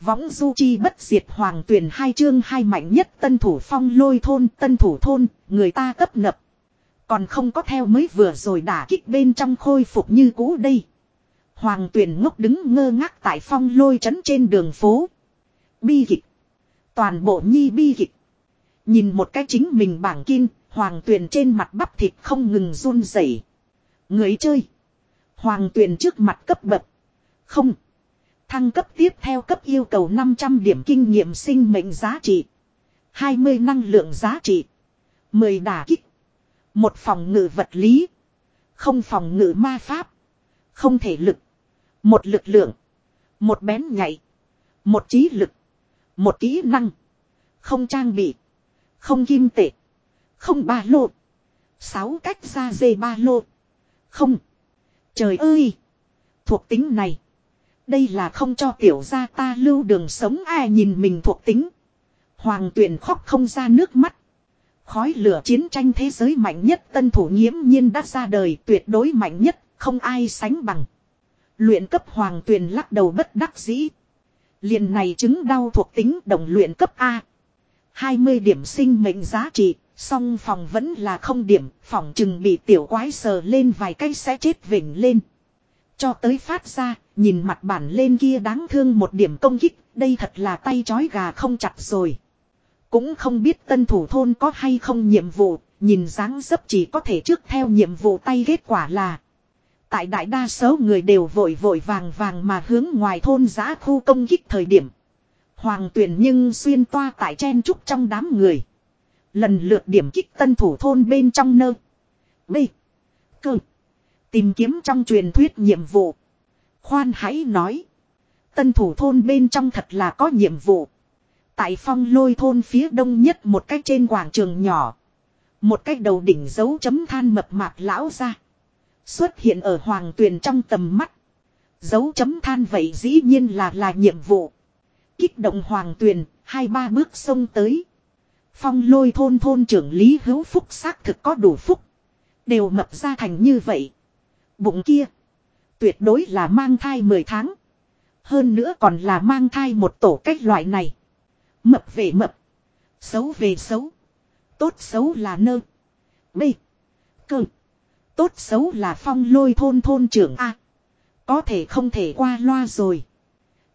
Võng du chi bất diệt hoàng tuyển hai chương hai mạnh nhất tân thủ phong lôi thôn tân thủ thôn, người ta cấp nập. Còn không có theo mới vừa rồi đả kích bên trong khôi phục như cũ đây. Hoàng tuyển ngốc đứng ngơ ngác tại phong lôi trấn trên đường phố. Bi kịch. Toàn bộ nhi bi kịch. Nhìn một cái chính mình bảng kim, hoàng tuyển trên mặt bắp thịt không ngừng run rẩy. Người chơi. Hoàng tuyển trước mặt cấp bậc. Không. Thăng cấp tiếp theo cấp yêu cầu 500 điểm kinh nghiệm sinh mệnh giá trị. 20 năng lượng giá trị. 10 đả kích. Một phòng ngự vật lý. Không phòng ngự ma pháp. Không thể lực. Một lực lượng. Một bén nhạy. Một trí lực. Một kỹ năng. Không trang bị. Không kim tệ. Không ba lô. Sáu cách ra dê ba lô. Không. Trời ơi. Thuộc tính này. Đây là không cho tiểu gia ta lưu đường sống ai nhìn mình thuộc tính. Hoàng tuyển khóc không ra nước mắt. Khói lửa chiến tranh thế giới mạnh nhất tân thủ nghiễm nhiên đã ra đời tuyệt đối mạnh nhất, không ai sánh bằng. Luyện cấp hoàng tuyền lắc đầu bất đắc dĩ. Liền này chứng đau thuộc tính đồng luyện cấp A. 20 điểm sinh mệnh giá trị, song phòng vẫn là không điểm, phòng chừng bị tiểu quái sờ lên vài cái sẽ chết vỉnh lên. Cho tới phát ra, nhìn mặt bản lên kia đáng thương một điểm công kích, đây thật là tay chói gà không chặt rồi. Cũng không biết tân thủ thôn có hay không nhiệm vụ, nhìn dáng dấp chỉ có thể trước theo nhiệm vụ tay kết quả là. Tại đại đa số người đều vội vội vàng vàng mà hướng ngoài thôn giã khu công kích thời điểm. Hoàng tuyển nhưng xuyên toa tại chen trúc trong đám người. Lần lượt điểm kích tân thủ thôn bên trong nơ. B. Cơ. Tìm kiếm trong truyền thuyết nhiệm vụ. Khoan hãy nói. Tân thủ thôn bên trong thật là có nhiệm vụ. Tại phong lôi thôn phía đông nhất một cách trên quảng trường nhỏ. Một cách đầu đỉnh dấu chấm than mập mạp lão ra. Xuất hiện ở hoàng tuyền trong tầm mắt. Dấu chấm than vậy dĩ nhiên là là nhiệm vụ. Kích động hoàng tuyền, hai ba bước sông tới. Phong lôi thôn thôn trưởng Lý Hữu Phúc xác thực có đủ phúc. Đều mập ra thành như vậy. Bụng kia. Tuyệt đối là mang thai 10 tháng. Hơn nữa còn là mang thai một tổ cách loại này. Mập về mập. Xấu về xấu. Tốt xấu là nơ. B. Cơ. Tốt xấu là phong lôi thôn thôn trưởng A. Có thể không thể qua loa rồi.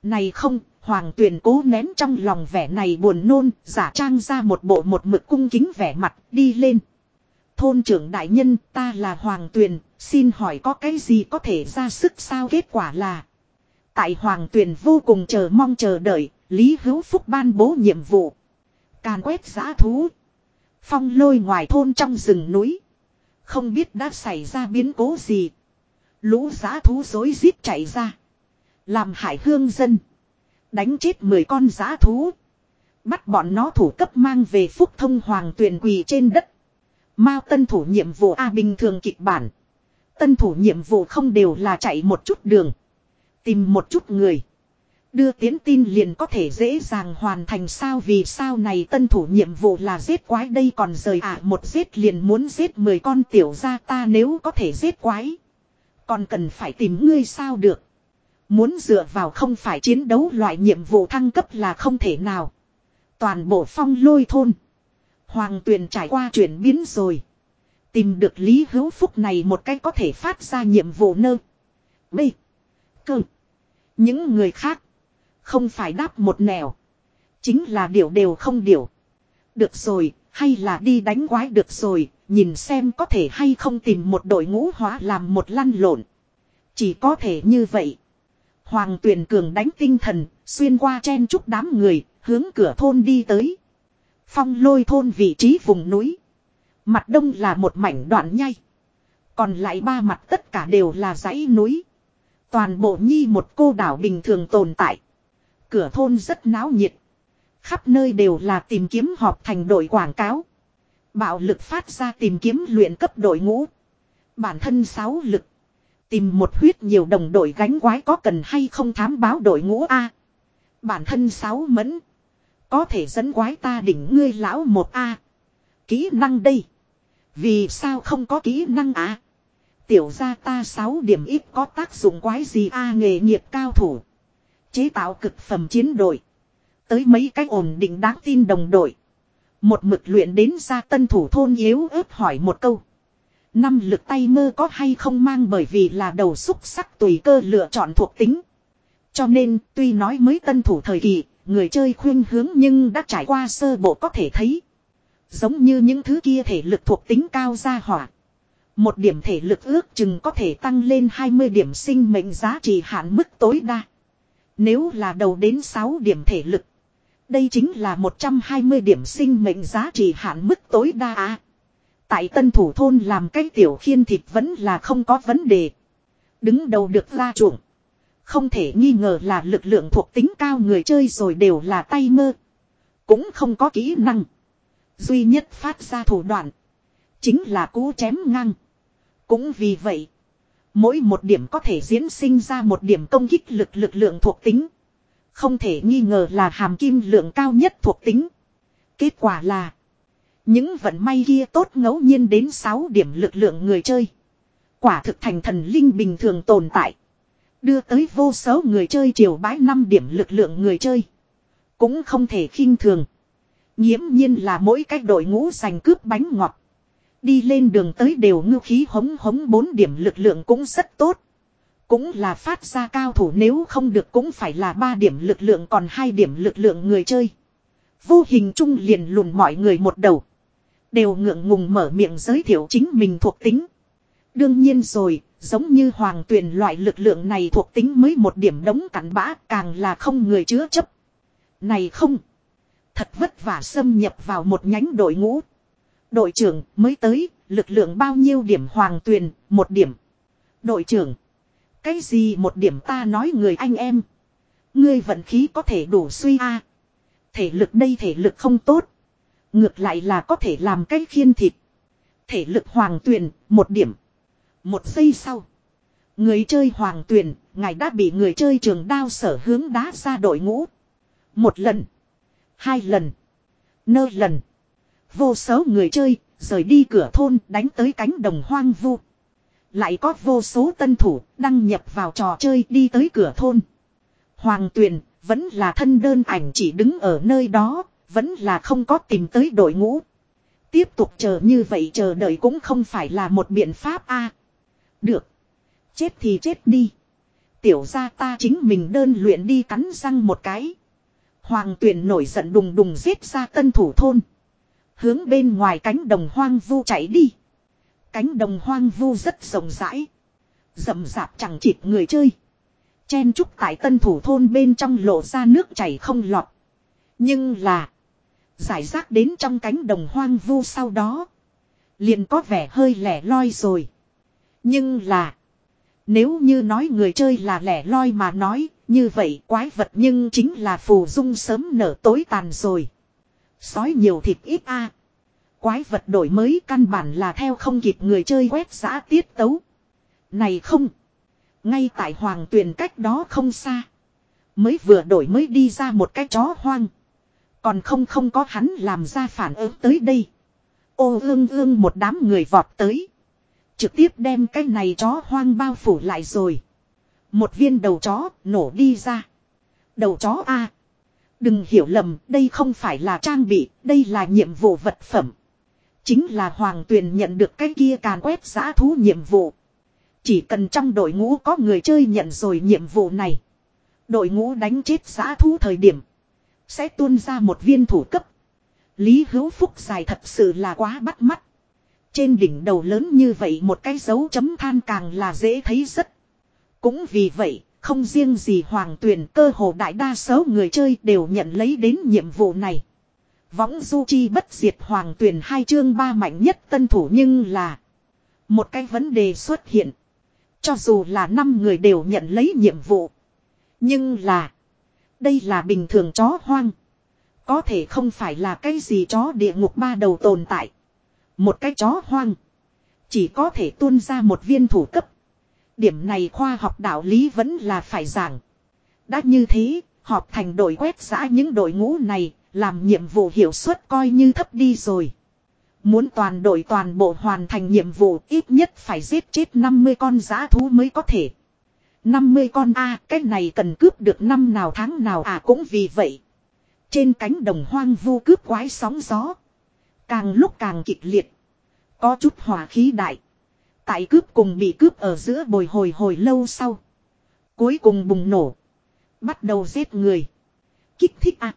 Này không, hoàng tuyền cố nén trong lòng vẻ này buồn nôn, giả trang ra một bộ một mực cung kính vẻ mặt, đi lên. Thôn trưởng đại nhân, ta là hoàng tuyền, xin hỏi có cái gì có thể ra sức sao kết quả là. Tại hoàng tuyền vô cùng chờ mong chờ đợi, Lý Hữu Phúc ban bố nhiệm vụ. Càn quét giã thú. Phong lôi ngoài thôn trong rừng núi. Không biết đã xảy ra biến cố gì. Lũ giã thú dối rít chạy ra. Làm hại hương dân. Đánh chết 10 con giã thú. Bắt bọn nó thủ cấp mang về phúc thông hoàng tuyền quỳ trên đất. Mao tân thủ nhiệm vụ A bình thường kịch bản. Tân thủ nhiệm vụ không đều là chạy một chút đường. Tìm một chút người. Đưa tiến tin liền có thể dễ dàng hoàn thành sao vì sao này tân thủ nhiệm vụ là giết quái đây còn rời ả à, một giết liền muốn giết 10 con tiểu ra ta nếu có thể giết quái. Còn cần phải tìm ngươi sao được. Muốn dựa vào không phải chiến đấu loại nhiệm vụ thăng cấp là không thể nào. Toàn bộ phong lôi thôn. Hoàng tuyền trải qua chuyển biến rồi. Tìm được Lý Hữu Phúc này một cách có thể phát ra nhiệm vụ nơ. B. Cơ. Những người khác. Không phải đáp một nẻo. Chính là điều đều không điều. Được rồi, hay là đi đánh quái được rồi, nhìn xem có thể hay không tìm một đội ngũ hóa làm một lăn lộn. Chỉ có thể như vậy. Hoàng tuyển cường đánh tinh thần, xuyên qua chen chúc đám người, hướng cửa thôn đi tới. Phong lôi thôn vị trí vùng núi. Mặt đông là một mảnh đoạn nhai. Còn lại ba mặt tất cả đều là dãy núi. Toàn bộ nhi một cô đảo bình thường tồn tại. Cửa thôn rất náo nhiệt. Khắp nơi đều là tìm kiếm họp thành đội quảng cáo. Bạo lực phát ra tìm kiếm luyện cấp đội ngũ. Bản thân sáu lực. Tìm một huyết nhiều đồng đội gánh quái có cần hay không thám báo đội ngũ A. Bản thân sáu mẫn. Có thể dẫn quái ta đỉnh ngươi lão một A. Kỹ năng đây. Vì sao không có kỹ năng à? Tiểu ra ta sáu điểm ít có tác dụng quái gì A nghề nghiệp cao thủ. Chế tạo cực phẩm chiến đội. Tới mấy cái ổn định đáng tin đồng đội. Một mực luyện đến ra tân thủ thôn yếu ớt hỏi một câu. Năm lực tay mơ có hay không mang bởi vì là đầu xúc sắc tùy cơ lựa chọn thuộc tính. Cho nên tuy nói mới tân thủ thời kỳ, người chơi khuyên hướng nhưng đã trải qua sơ bộ có thể thấy. Giống như những thứ kia thể lực thuộc tính cao ra hỏa. Một điểm thể lực ước chừng có thể tăng lên 20 điểm sinh mệnh giá trị hạn mức tối đa. Nếu là đầu đến 6 điểm thể lực. Đây chính là 120 điểm sinh mệnh giá trị hạn mức tối đa à. Tại tân thủ thôn làm cái tiểu khiên thịt vẫn là không có vấn đề. Đứng đầu được ra chuộng. Không thể nghi ngờ là lực lượng thuộc tính cao người chơi rồi đều là tay mơ. Cũng không có kỹ năng. Duy nhất phát ra thủ đoạn. Chính là cú chém ngang. Cũng vì vậy. Mỗi một điểm có thể diễn sinh ra một điểm công kích lực lực lượng thuộc tính. Không thể nghi ngờ là hàm kim lượng cao nhất thuộc tính. Kết quả là. Những vận may kia tốt ngẫu nhiên đến 6 điểm lực lượng người chơi. Quả thực thành thần linh bình thường tồn tại. Đưa tới vô số người chơi triều bái 5 điểm lực lượng người chơi. Cũng không thể khinh thường. Nhiễm nhiên là mỗi cách đội ngũ giành cướp bánh ngọt. Đi lên đường tới đều ngư khí hống hống bốn điểm lực lượng cũng rất tốt. Cũng là phát ra cao thủ nếu không được cũng phải là ba điểm lực lượng còn hai điểm lực lượng người chơi. Vô hình chung liền lùn mọi người một đầu. Đều ngượng ngùng mở miệng giới thiệu chính mình thuộc tính. Đương nhiên rồi, giống như hoàng tuyển loại lực lượng này thuộc tính mới một điểm đống cắn bã càng là không người chứa chấp. Này không! Thật vất vả xâm nhập vào một nhánh đội ngũ. Đội trưởng mới tới, lực lượng bao nhiêu điểm hoàng tuyền, một điểm. Đội trưởng! Cái gì một điểm ta nói người anh em? Ngươi vận khí có thể đủ suy a Thể lực đây thể lực không tốt. Ngược lại là có thể làm cái khiên thịt. Thể lực hoàng tuyền, một điểm. Một giây sau. Người chơi hoàng tuyền, ngài đã bị người chơi trường đao sở hướng đá ra đội ngũ. Một lần. Hai lần. Nơ lần. Vô số người chơi, rời đi cửa thôn đánh tới cánh đồng hoang vu. Lại có vô số tân thủ đăng nhập vào trò chơi đi tới cửa thôn. Hoàng tuyền vẫn là thân đơn ảnh chỉ đứng ở nơi đó, vẫn là không có tìm tới đội ngũ. Tiếp tục chờ như vậy chờ đợi cũng không phải là một biện pháp a. được. Chết thì chết đi. Tiểu ra ta chính mình đơn luyện đi cắn răng một cái. Hoàng tuyển nổi giận đùng đùng giết ra tân thủ thôn. Hướng bên ngoài cánh đồng hoang vu chạy đi. Cánh đồng hoang vu rất rộng rãi. Rậm rạp chẳng chịt người chơi. Chen trúc tại tân thủ thôn bên trong lộ ra nước chảy không lọt. Nhưng là. Giải rác đến trong cánh đồng hoang vu sau đó. Liền có vẻ hơi lẻ loi rồi. Nhưng là. Nếu như nói người chơi là lẻ loi mà nói. Như vậy quái vật nhưng chính là phù dung sớm nở tối tàn rồi. Sói nhiều thịt ít a Quái vật đổi mới căn bản là theo không kịp người chơi quét giã tiết tấu. Này không. Ngay tại hoàng tuyền cách đó không xa. Mới vừa đổi mới đi ra một cái chó hoang. Còn không không có hắn làm ra phản ứng tới đây. Ô ương ương một đám người vọt tới. Trực tiếp đem cái này chó hoang bao phủ lại rồi. Một viên đầu chó nổ đi ra. Đầu chó A. Đừng hiểu lầm, đây không phải là trang bị, đây là nhiệm vụ vật phẩm. Chính là Hoàng Tuyền nhận được cái kia càn quét giã thú nhiệm vụ. Chỉ cần trong đội ngũ có người chơi nhận rồi nhiệm vụ này. Đội ngũ đánh chết giã thú thời điểm. Sẽ tuôn ra một viên thủ cấp. Lý hữu phúc dài thật sự là quá bắt mắt. Trên đỉnh đầu lớn như vậy một cái dấu chấm than càng là dễ thấy rất. Cũng vì vậy, không riêng gì hoàng tuyển cơ hồ đại đa số người chơi đều nhận lấy đến nhiệm vụ này. Võng du chi bất diệt hoàng tuyển hai chương ba mạnh nhất tân thủ nhưng là một cái vấn đề xuất hiện. Cho dù là năm người đều nhận lấy nhiệm vụ. Nhưng là đây là bình thường chó hoang. Có thể không phải là cái gì chó địa ngục ba đầu tồn tại. Một cái chó hoang. Chỉ có thể tuôn ra một viên thủ cấp. Điểm này khoa học đạo lý vẫn là phải giảng. Đã như thế, họp thành đội quét giã những đội ngũ này, làm nhiệm vụ hiệu suất coi như thấp đi rồi. Muốn toàn đội toàn bộ hoàn thành nhiệm vụ ít nhất phải giết chết 50 con giã thú mới có thể. 50 con A, cái này cần cướp được năm nào tháng nào à cũng vì vậy. Trên cánh đồng hoang vu cướp quái sóng gió. Càng lúc càng kịch liệt. Có chút hỏa khí đại. Tại cướp cùng bị cướp ở giữa bồi hồi hồi lâu sau. Cuối cùng bùng nổ. Bắt đầu giết người. Kích thích à.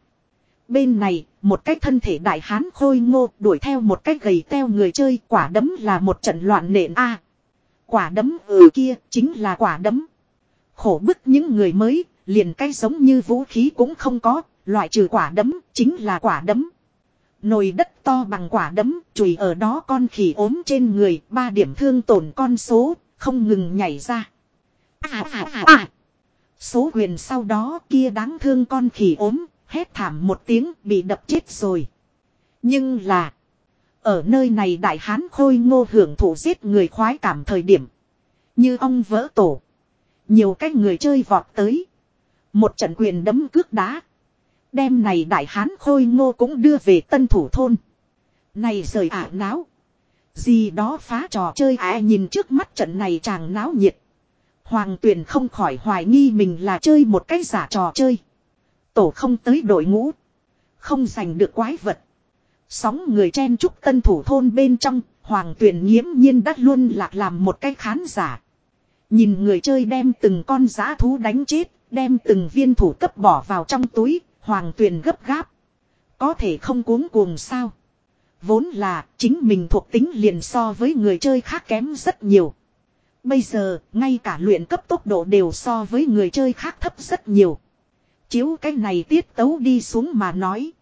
Bên này, một cái thân thể đại hán khôi ngô đuổi theo một cái gầy teo người chơi quả đấm là một trận loạn nện a Quả đấm ừ kia chính là quả đấm. Khổ bức những người mới, liền cái giống như vũ khí cũng không có, loại trừ quả đấm, chính là quả đấm. Nồi đất to bằng quả đấm, chùi ở đó con khỉ ốm trên người, ba điểm thương tổn con số, không ngừng nhảy ra. À à à à. Số quyền sau đó kia đáng thương con khỉ ốm, hét thảm một tiếng bị đập chết rồi. Nhưng là, ở nơi này đại hán khôi ngô hưởng thụ giết người khoái cảm thời điểm. Như ông vỡ tổ. Nhiều cách người chơi vọt tới. Một trận quyền đấm cước đá. Đêm này đại hán khôi ngô cũng đưa về tân thủ thôn. Này rời ả náo. Gì đó phá trò chơi à nhìn trước mắt trận này chàng náo nhiệt. Hoàng tuyển không khỏi hoài nghi mình là chơi một cái giả trò chơi. Tổ không tới đội ngũ. Không giành được quái vật. Sóng người chen chúc tân thủ thôn bên trong, hoàng tuyển nghiễm nhiên đắt luôn lạc làm một cái khán giả. Nhìn người chơi đem từng con giã thú đánh chết, đem từng viên thủ cấp bỏ vào trong túi, hoàng Tuyền gấp gáp. Có thể không cuống cuồng sao. Vốn là chính mình thuộc tính liền so với người chơi khác kém rất nhiều. Bây giờ, ngay cả luyện cấp tốc độ đều so với người chơi khác thấp rất nhiều. Chiếu cái này tiết tấu đi xuống mà nói.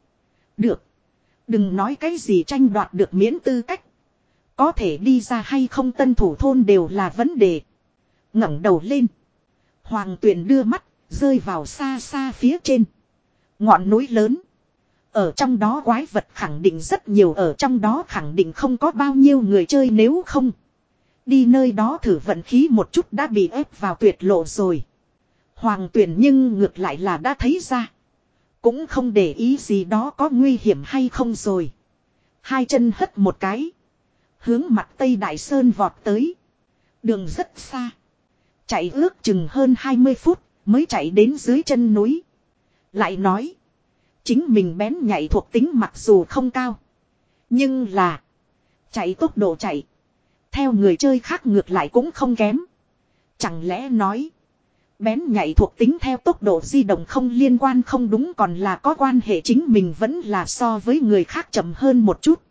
Được. Đừng nói cái gì tranh đoạt được miễn tư cách. Có thể đi ra hay không tân thủ thôn đều là vấn đề. ngẩng đầu lên. Hoàng tuyền đưa mắt, rơi vào xa xa phía trên. Ngọn núi lớn. Ở trong đó quái vật khẳng định rất nhiều, ở trong đó khẳng định không có bao nhiêu người chơi nếu không. Đi nơi đó thử vận khí một chút đã bị ép vào tuyệt lộ rồi. Hoàng tuyển nhưng ngược lại là đã thấy ra. Cũng không để ý gì đó có nguy hiểm hay không rồi. Hai chân hất một cái. Hướng mặt Tây Đại Sơn vọt tới. Đường rất xa. Chạy ước chừng hơn 20 phút, mới chạy đến dưới chân núi. Lại nói. Chính mình bén nhảy thuộc tính mặc dù không cao. Nhưng là. Chạy tốc độ chạy. Theo người chơi khác ngược lại cũng không kém. Chẳng lẽ nói. Bén nhảy thuộc tính theo tốc độ di động không liên quan không đúng còn là có quan hệ chính mình vẫn là so với người khác chậm hơn một chút.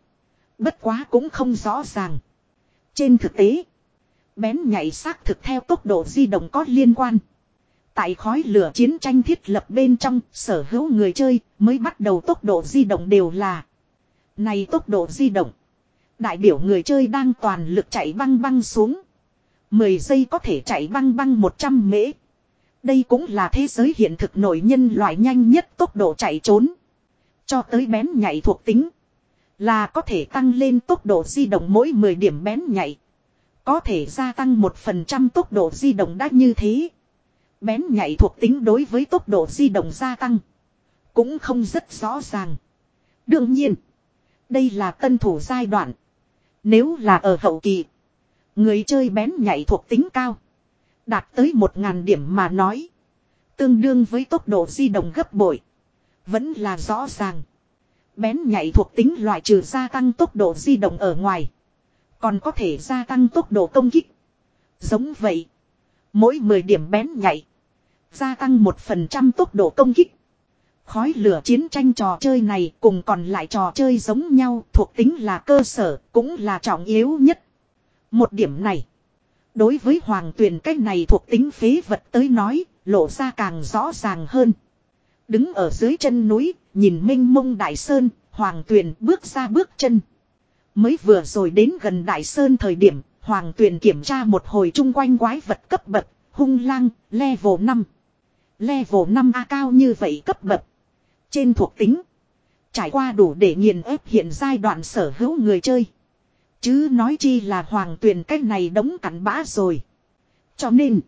Bất quá cũng không rõ ràng. Trên thực tế, bén nhảy xác thực theo tốc độ di động có liên quan. Tại khói lửa chiến tranh thiết lập bên trong, sở hữu người chơi mới bắt đầu tốc độ di động đều là. Này tốc độ di động. Đại biểu người chơi đang toàn lực chạy băng băng xuống. 10 giây có thể chạy băng băng 100 mễ. Đây cũng là thế giới hiện thực nổi nhân loại nhanh nhất tốc độ chạy trốn. Cho tới bén nhảy thuộc tính. Là có thể tăng lên tốc độ di động mỗi 10 điểm bén nhảy. Có thể gia tăng 1% tốc độ di động đã như thế. Bén nhảy thuộc tính đối với tốc độ di động gia tăng. Cũng không rất rõ ràng. Đương nhiên. Đây là tân thủ giai đoạn. Nếu là ở hậu kỳ. Người chơi bén nhảy thuộc tính cao. Đạt tới 1.000 điểm mà nói. Tương đương với tốc độ di động gấp bội. Vẫn là rõ ràng. Bén nhảy thuộc tính loại trừ gia tăng tốc độ di động ở ngoài. Còn có thể gia tăng tốc độ công kích. Giống vậy. Mỗi 10 điểm bén nhảy. Gia tăng 1% tốc độ công kích. Khói lửa chiến tranh trò chơi này cùng còn lại trò chơi giống nhau thuộc tính là cơ sở cũng là trọng yếu nhất. Một điểm này. Đối với hoàng tuyển cách này thuộc tính phế vật tới nói, lộ ra càng rõ ràng hơn. Đứng ở dưới chân núi, nhìn minh mông đại sơn, hoàng tuyền bước ra bước chân. Mới vừa rồi đến gần đại sơn thời điểm, hoàng tuyền kiểm tra một hồi chung quanh quái vật cấp bậc, hung lang, level 5. Level 5A cao như vậy cấp bậc. Trên thuộc tính, trải qua đủ để nghiền ép hiện giai đoạn sở hữu người chơi. Chứ nói chi là hoàng tuyền cách này đống cắn bã rồi. Cho nên,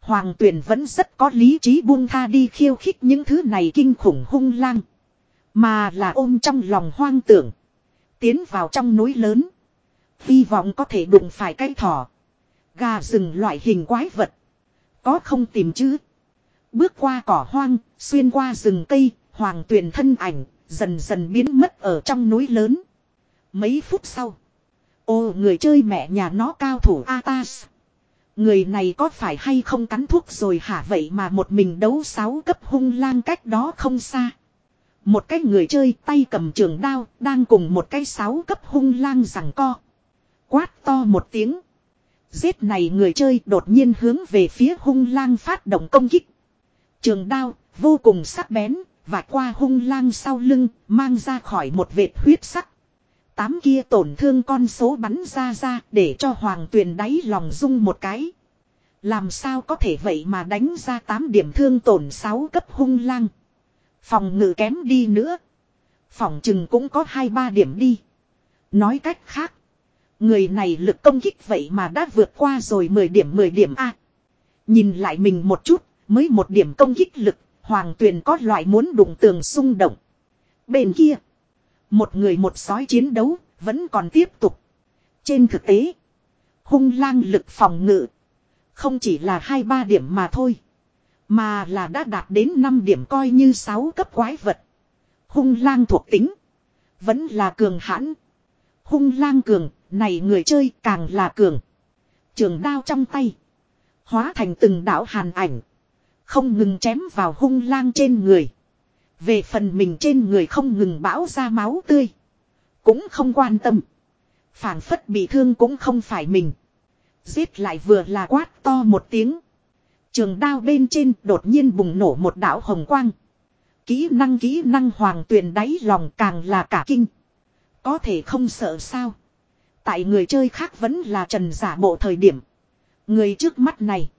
hoàng tuyền vẫn rất có lý trí buông tha đi khiêu khích những thứ này kinh khủng hung lang. Mà là ôm trong lòng hoang tưởng. Tiến vào trong núi lớn. Hy vọng có thể đụng phải cây thỏ. Gà rừng loại hình quái vật. Có không tìm chứ. Bước qua cỏ hoang, xuyên qua rừng cây, hoàng tuyền thân ảnh, dần dần biến mất ở trong núi lớn. Mấy phút sau. Ô người chơi mẹ nhà nó cao thủ Atas. Người này có phải hay không cắn thuốc rồi hả vậy mà một mình đấu sáu cấp hung lang cách đó không xa. Một cái người chơi tay cầm trường đao đang cùng một cái sáu cấp hung lang rằng co. Quát to một tiếng. Giết này người chơi đột nhiên hướng về phía hung lang phát động công kích. Trường đao vô cùng sắc bén và qua hung lang sau lưng mang ra khỏi một vệt huyết sắc. Tám kia tổn thương con số bắn ra ra để cho hoàng tuyền đáy lòng rung một cái. Làm sao có thể vậy mà đánh ra 8 điểm thương tổn 6 cấp hung lang. Phòng ngự kém đi nữa. Phòng chừng cũng có 2-3 điểm đi. Nói cách khác. Người này lực công kích vậy mà đã vượt qua rồi 10 điểm 10 điểm A. Nhìn lại mình một chút, mới một điểm công kích lực, hoàng tuyền có loại muốn đụng tường xung động. Bên kia, một người một sói chiến đấu, vẫn còn tiếp tục. Trên thực tế, hung lang lực phòng ngự, không chỉ là 2-3 điểm mà thôi. Mà là đã đạt đến 5 điểm coi như 6 cấp quái vật. Hung lang thuộc tính. Vẫn là cường hãn. Hung lang cường, này người chơi càng là cường. Trường đao trong tay. Hóa thành từng đạo hàn ảnh. Không ngừng chém vào hung lang trên người. Về phần mình trên người không ngừng bão ra máu tươi. Cũng không quan tâm. phản phất bị thương cũng không phải mình. Giết lại vừa là quát to một tiếng. Trường đao bên trên đột nhiên bùng nổ một đạo hồng quang. Kỹ năng kỹ năng hoàng tuyền đáy lòng càng là cả kinh. Có thể không sợ sao. Tại người chơi khác vẫn là trần giả bộ thời điểm. Người trước mắt này.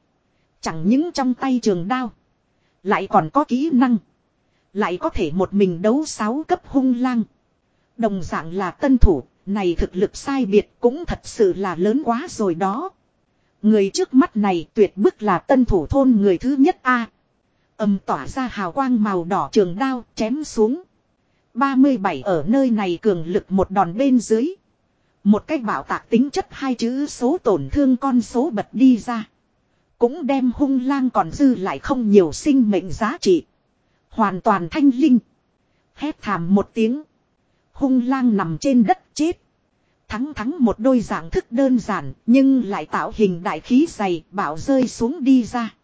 Chẳng những trong tay trường đao. Lại còn có kỹ năng. Lại có thể một mình đấu sáu cấp hung lang. Đồng dạng là tân thủ. Này thực lực sai biệt cũng thật sự là lớn quá rồi đó. Người trước mắt này tuyệt bức là tân thủ thôn người thứ nhất A. Âm tỏa ra hào quang màu đỏ trường đao chém xuống. 37 ở nơi này cường lực một đòn bên dưới. Một cách bảo tạc tính chất hai chữ số tổn thương con số bật đi ra. Cũng đem hung lang còn dư lại không nhiều sinh mệnh giá trị. Hoàn toàn thanh linh. Hét thảm một tiếng. Hung lang nằm trên đất chết. Thắng thắng một đôi dạng thức đơn giản, nhưng lại tạo hình đại khí dày, bảo rơi xuống đi ra.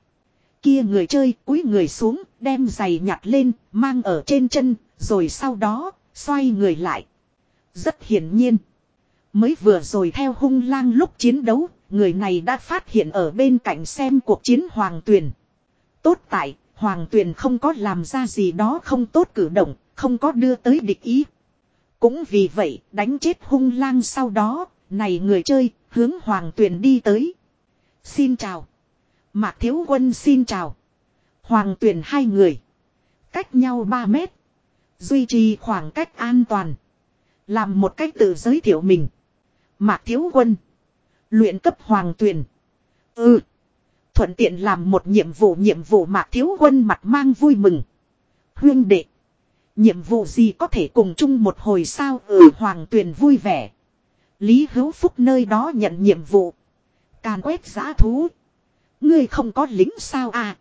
Kia người chơi, cúi người xuống, đem giày nhặt lên, mang ở trên chân, rồi sau đó, xoay người lại. Rất hiển nhiên. Mới vừa rồi theo hung lang lúc chiến đấu người này đã phát hiện ở bên cạnh xem cuộc chiến hoàng tuyền. Tốt tại hoàng tuyền không có làm ra gì đó không tốt cử động không có đưa tới địch ý. Cũng vì vậy, đánh chết hung lang sau đó, này người chơi, hướng hoàng tuyền đi tới. Xin chào. Mạc Thiếu Quân xin chào. Hoàng tuyền hai người. Cách nhau 3 mét. Duy trì khoảng cách an toàn. Làm một cách tự giới thiệu mình. Mạc Thiếu Quân. Luyện cấp hoàng tuyền. Ừ. Thuận tiện làm một nhiệm vụ nhiệm vụ Mạc Thiếu Quân mặt mang vui mừng. Huyên đệ. Nhiệm vụ gì có thể cùng chung một hồi sao ở ừ, hoàng tuyền vui vẻ. Lý hữu phúc nơi đó nhận nhiệm vụ. Càn quét giã thú. Ngươi không có lính sao à.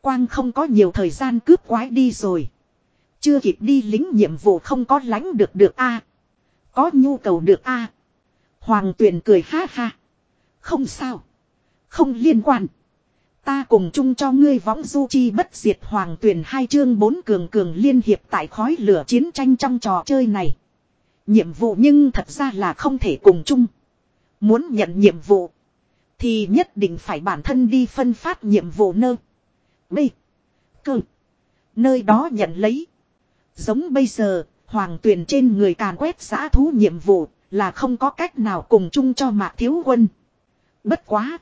Quang không có nhiều thời gian cướp quái đi rồi. Chưa kịp đi lính nhiệm vụ không có lánh được được a Có nhu cầu được a Hoàng tuyền cười ha ha. Không sao. Không liên quan. Ta cùng chung cho ngươi võng du chi bất diệt hoàng tuyển hai chương bốn cường cường liên hiệp tại khói lửa chiến tranh trong trò chơi này. Nhiệm vụ nhưng thật ra là không thể cùng chung. Muốn nhận nhiệm vụ. Thì nhất định phải bản thân đi phân phát nhiệm vụ nơ. B. Cơ. Nơi đó nhận lấy. Giống bây giờ, hoàng tuyển trên người càn quét giã thú nhiệm vụ là không có cách nào cùng chung cho mạc thiếu quân. Bất quá.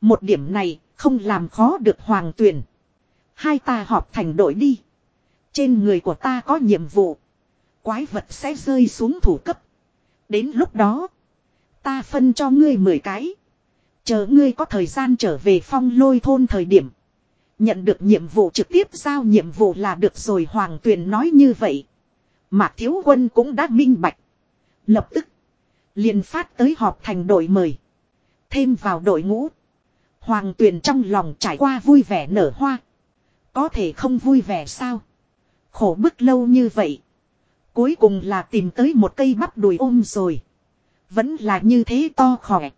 Một điểm này không làm khó được hoàng tuyển. Hai ta họp thành đội đi. Trên người của ta có nhiệm vụ. Quái vật sẽ rơi xuống thủ cấp. Đến lúc đó. Ta phân cho ngươi 10 cái. Chờ ngươi có thời gian trở về phong lôi thôn thời điểm. Nhận được nhiệm vụ trực tiếp giao nhiệm vụ là được rồi Hoàng Tuyền nói như vậy. Mạc Thiếu Quân cũng đã minh bạch. Lập tức liền phát tới họp thành đội mời. Thêm vào đội ngũ. Hoàng tuyền trong lòng trải qua vui vẻ nở hoa. Có thể không vui vẻ sao? Khổ bức lâu như vậy. Cuối cùng là tìm tới một cây bắp đùi ôm rồi. Vẫn là như thế to khỏe.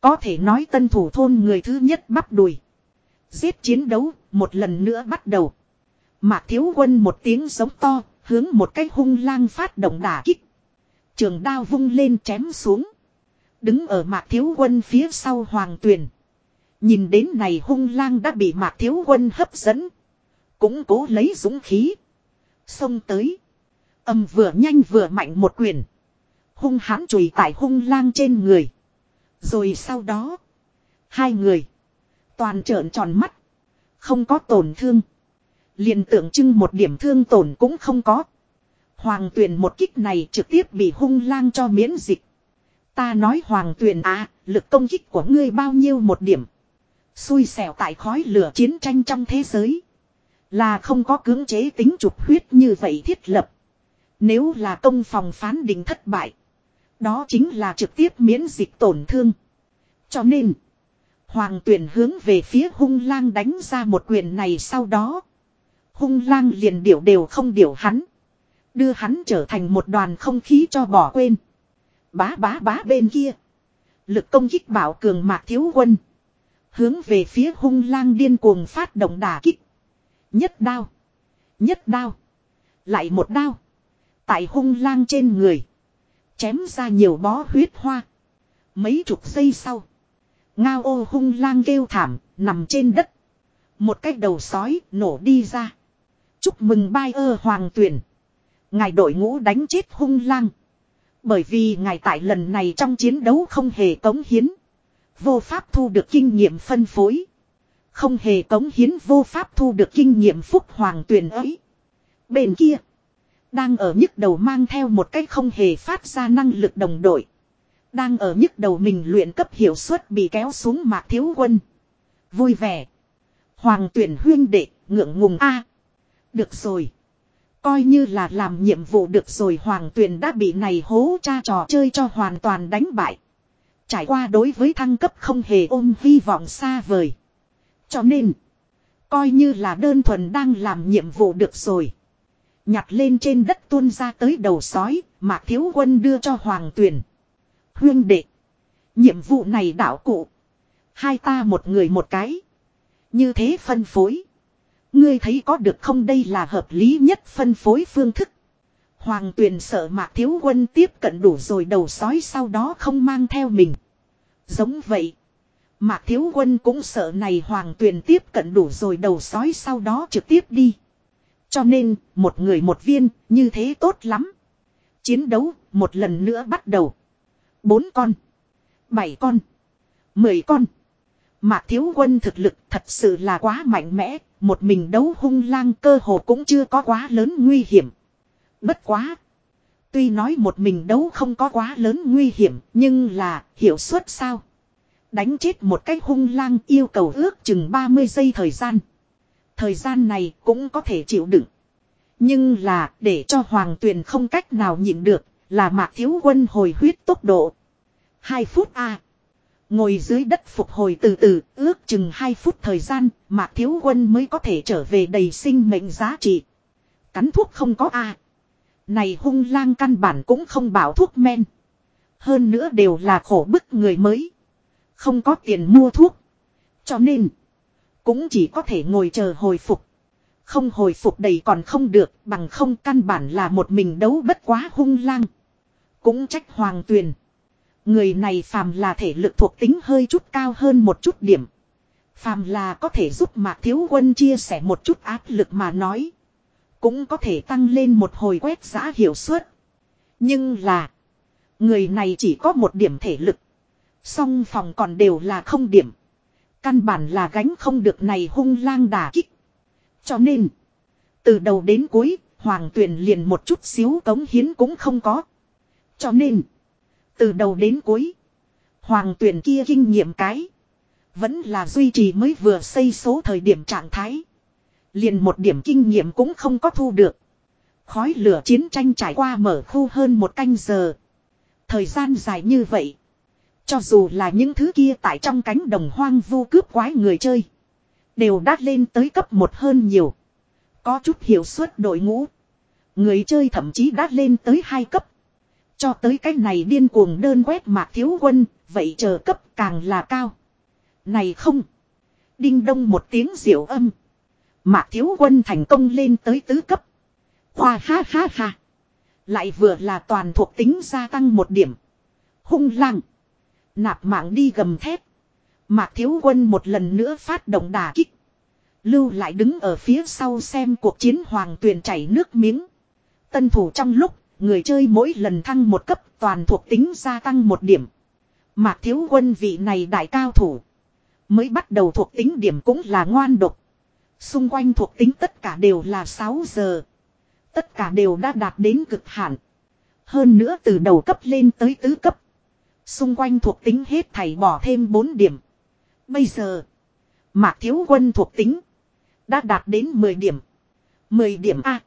Có thể nói tân thủ thôn người thứ nhất bắp đùi. Giết chiến đấu, một lần nữa bắt đầu. Mạc thiếu quân một tiếng giống to, hướng một cái hung lang phát động đả kích. Trường đao vung lên chém xuống. Đứng ở mạc thiếu quân phía sau hoàng tuyền. Nhìn đến này hung lang đã bị mạc thiếu quân hấp dẫn. Cũng cố lấy dũng khí. Xông tới. Âm vừa nhanh vừa mạnh một quyền. Hung hãn chùi tại hung lang trên người. Rồi sau đó. Hai người. Toàn trợn tròn mắt. Không có tổn thương. liền tượng trưng một điểm thương tổn cũng không có. Hoàng tuyền một kích này trực tiếp bị hung lang cho miễn dịch. Ta nói hoàng tuyền à, lực công kích của ngươi bao nhiêu một điểm. Xui xẻo tại khói lửa chiến tranh trong thế giới. Là không có cưỡng chế tính trục huyết như vậy thiết lập. Nếu là công phòng phán định thất bại. Đó chính là trực tiếp miễn dịch tổn thương. Cho nên. Hoàng tuyển hướng về phía hung lang đánh ra một quyền này sau đó. Hung lang liền điểu đều không điểu hắn. Đưa hắn trở thành một đoàn không khí cho bỏ quên. Bá bá bá bên kia. Lực công kích bảo cường mạc thiếu quân. Hướng về phía hung lang điên cuồng phát động đả kích. Nhất đao. Nhất đao. Lại một đao. Tại hung lang trên người. Chém ra nhiều bó huyết hoa. Mấy chục giây sau. Ngao ô hung lang kêu thảm, nằm trên đất. Một cái đầu sói nổ đi ra. Chúc mừng bai ơ hoàng tuyển. Ngài đội ngũ đánh chết hung lang. Bởi vì ngài tại lần này trong chiến đấu không hề cống hiến. Vô pháp thu được kinh nghiệm phân phối. Không hề cống hiến vô pháp thu được kinh nghiệm phúc hoàng tuyển ấy. Bên kia. Đang ở nhức đầu mang theo một cách không hề phát ra năng lực đồng đội. Đang ở nhức đầu mình luyện cấp hiệu suất bị kéo xuống mạc thiếu quân. Vui vẻ. Hoàng tuyển huyên đệ, ngượng ngùng a Được rồi. Coi như là làm nhiệm vụ được rồi hoàng tuyển đã bị này hố cha trò chơi cho hoàn toàn đánh bại. Trải qua đối với thăng cấp không hề ôm hy vọng xa vời. Cho nên, coi như là đơn thuần đang làm nhiệm vụ được rồi. Nhặt lên trên đất tuôn ra tới đầu sói, mà thiếu quân đưa cho hoàng tuyển. Hương đệ. Nhiệm vụ này đảo cụ. Hai ta một người một cái. Như thế phân phối. Ngươi thấy có được không đây là hợp lý nhất phân phối phương thức. Hoàng tuyền sợ mạc thiếu quân tiếp cận đủ rồi đầu sói sau đó không mang theo mình. Giống vậy. Mạc thiếu quân cũng sợ này hoàng tuyền tiếp cận đủ rồi đầu sói sau đó trực tiếp đi. Cho nên, một người một viên, như thế tốt lắm. Chiến đấu, một lần nữa bắt đầu. Bốn con. Bảy con. Mười con. Mạc thiếu quân thực lực thật sự là quá mạnh mẽ, một mình đấu hung lang cơ hồ cũng chưa có quá lớn nguy hiểm. Bất quá. Tuy nói một mình đấu không có quá lớn nguy hiểm, nhưng là hiệu suất sao? Đánh chết một cái hung lang yêu cầu ước chừng 30 giây thời gian. Thời gian này cũng có thể chịu đựng. Nhưng là để cho hoàng tuyền không cách nào nhịn được là mạc thiếu quân hồi huyết tốc độ. 2 phút a Ngồi dưới đất phục hồi từ từ, ước chừng 2 phút thời gian, Mạc Thiếu Quân mới có thể trở về đầy sinh mệnh giá trị. Cắn thuốc không có a Này hung lang căn bản cũng không bảo thuốc men. Hơn nữa đều là khổ bức người mới. Không có tiền mua thuốc. Cho nên, cũng chỉ có thể ngồi chờ hồi phục. Không hồi phục đầy còn không được, bằng không căn bản là một mình đấu bất quá hung lang. Cũng trách hoàng tuyền. Người này phàm là thể lực thuộc tính hơi chút cao hơn một chút điểm. Phàm là có thể giúp Mạc Thiếu Quân chia sẻ một chút áp lực mà nói. Cũng có thể tăng lên một hồi quét giã hiệu suất. Nhưng là. Người này chỉ có một điểm thể lực. Song phòng còn đều là không điểm. Căn bản là gánh không được này hung lang đả kích. Cho nên. Từ đầu đến cuối. Hoàng tuyển liền một chút xíu cống hiến cũng không có. Cho nên. Từ đầu đến cuối. Hoàng tuyển kia kinh nghiệm cái. Vẫn là duy trì mới vừa xây số thời điểm trạng thái. Liền một điểm kinh nghiệm cũng không có thu được. Khói lửa chiến tranh trải qua mở khu hơn một canh giờ. Thời gian dài như vậy. Cho dù là những thứ kia tại trong cánh đồng hoang vu cướp quái người chơi. Đều đắt lên tới cấp một hơn nhiều. Có chút hiệu suất đội ngũ. Người chơi thậm chí đắt lên tới hai cấp. Cho tới cái này điên cuồng đơn quét mạc thiếu quân, vậy chờ cấp càng là cao. Này không. Đinh đông một tiếng diệu âm. Mạc thiếu quân thành công lên tới tứ cấp. Khoa ha ha ha. Lại vừa là toàn thuộc tính gia tăng một điểm. Hung lăng Nạp mạng đi gầm thép. Mạc thiếu quân một lần nữa phát động đà kích. Lưu lại đứng ở phía sau xem cuộc chiến hoàng tuyền chảy nước miếng. Tân thủ trong lúc, người chơi mỗi lần thăng một cấp toàn thuộc tính gia tăng một điểm. Mạc thiếu quân vị này đại cao thủ. Mới bắt đầu thuộc tính điểm cũng là ngoan độc. Xung quanh thuộc tính tất cả đều là 6 giờ. Tất cả đều đã đạt đến cực hạn. Hơn nữa từ đầu cấp lên tới tứ cấp. Xung quanh thuộc tính hết thảy bỏ thêm 4 điểm. Bây giờ, Mạc Thiếu Quân thuộc tính đã đạt đến 10 điểm. 10 điểm A.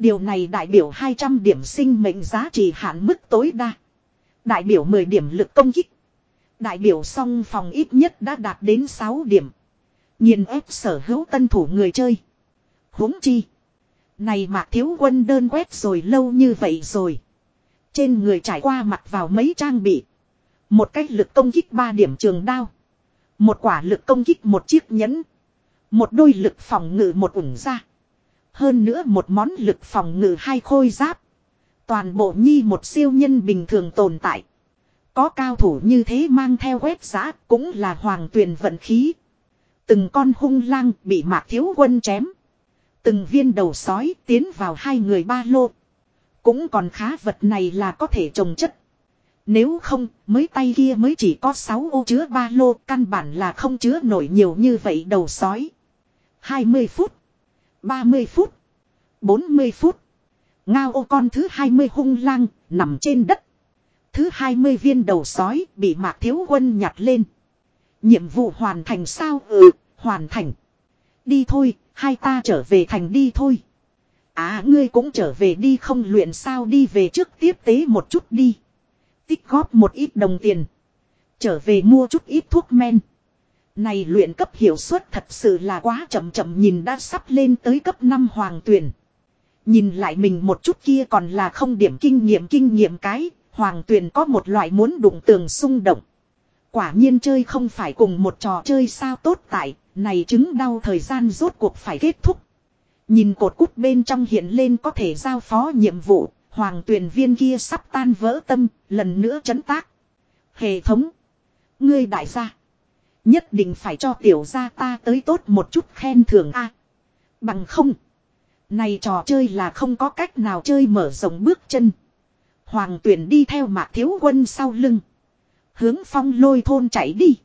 Điều này đại biểu 200 điểm sinh mệnh giá trị hạn mức tối đa. Đại biểu 10 điểm lực công kích. Đại biểu song phòng ít nhất đã đạt đến 6 điểm. Nhìn ép sở hữu tân thủ người chơi. huống chi. Này mạc thiếu quân đơn quét rồi lâu như vậy rồi. Trên người trải qua mặt vào mấy trang bị. Một cách lực công kích 3 điểm trường đao. Một quả lực công kích một chiếc nhẫn. Một đôi lực phòng ngự một ủng ra. Hơn nữa một món lực phòng ngự hai khôi giáp. Toàn bộ nhi một siêu nhân bình thường tồn tại. Có cao thủ như thế mang theo quét giã cũng là hoàng tuyền vận khí. Từng con hung lang bị mạc thiếu quân chém. Từng viên đầu sói tiến vào hai người ba lô. Cũng còn khá vật này là có thể trồng chất. Nếu không, mới tay kia mới chỉ có 6 ô chứa ba lô, căn bản là không chứa nổi nhiều như vậy đầu sói. 20 phút, 30 phút, 40 phút. Ngao ô con thứ 20 hung lang, nằm trên đất. Thứ 20 viên đầu sói bị mạc thiếu quân nhặt lên. Nhiệm vụ hoàn thành sao? Ừ, hoàn thành. Đi thôi, hai ta trở về thành đi thôi. À ngươi cũng trở về đi không luyện sao đi về trước tiếp tế một chút đi. Tích góp một ít đồng tiền. Trở về mua chút ít thuốc men. Này luyện cấp hiệu suất thật sự là quá chậm chậm nhìn đã sắp lên tới cấp 5 hoàng tuyển. Nhìn lại mình một chút kia còn là không điểm kinh nghiệm kinh nghiệm cái, hoàng tuyển có một loại muốn đụng tường xung động. Quả nhiên chơi không phải cùng một trò chơi sao tốt tại, này chứng đau thời gian rốt cuộc phải kết thúc. Nhìn cột cút bên trong hiện lên có thể giao phó nhiệm vụ, hoàng tuyển viên kia sắp tan vỡ tâm, lần nữa chấn tác. Hệ thống. Ngươi đại gia. Nhất định phải cho tiểu gia ta tới tốt một chút khen thưởng a Bằng không. Này trò chơi là không có cách nào chơi mở rộng bước chân. Hoàng tuyển đi theo mạc thiếu quân sau lưng. Hướng phong lôi thôn chạy đi.